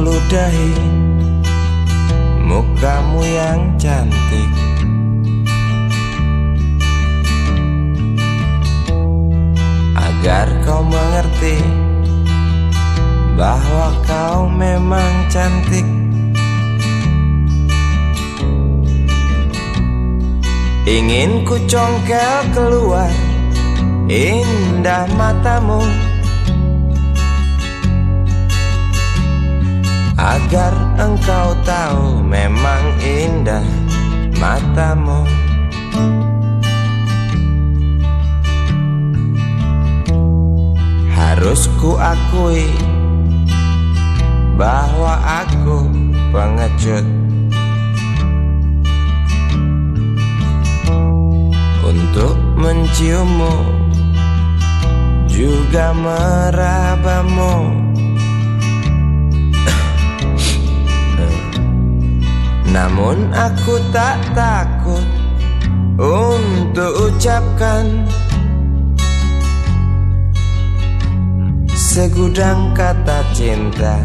ludahi mukamu yang cantik. Agar kau mengerti bahwa kau memang cantik. Ingin ku congkel keluar indah matamu Agar engkau tahu memang indah matamu. Harus ku akui bahwa aku pengecut. Untuk menciummu juga merabamu Namun aku tak takut untuk ucapkan Segudang kata cinta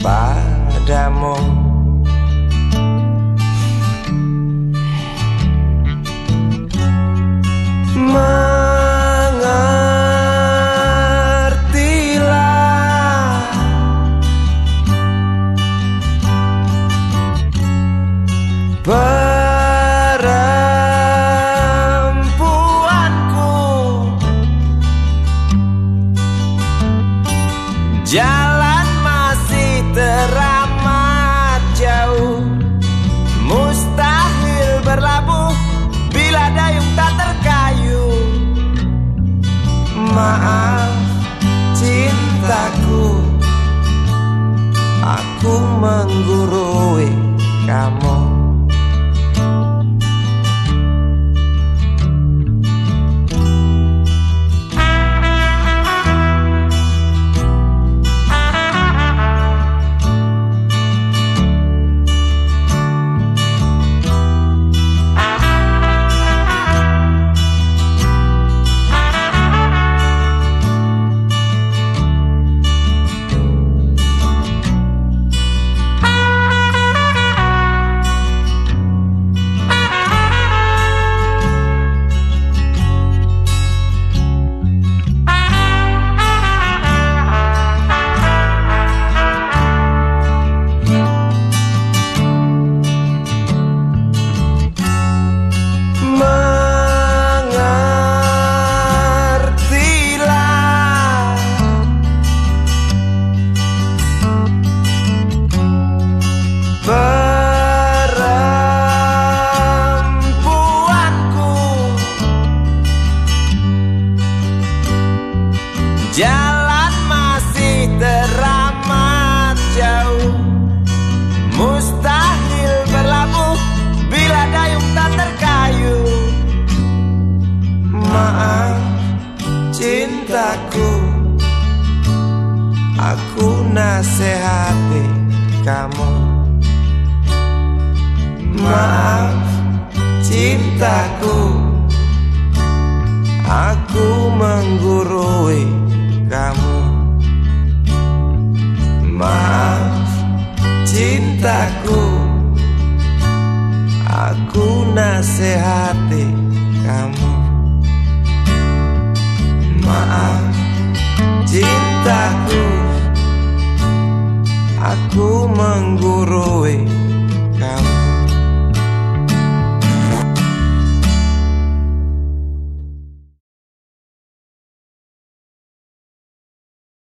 padamu Jalan masih teramat jauh. Mustahil berlabuh Bila dayung tak terkayu. Maaf cintaku. Aku menggurui kamu Aku nasihati kamu. Maaf cintaku. Aku menggurui kamu. Maaf cintaku. Aku nasihati kamu. Maaf cintaku Aku menggurui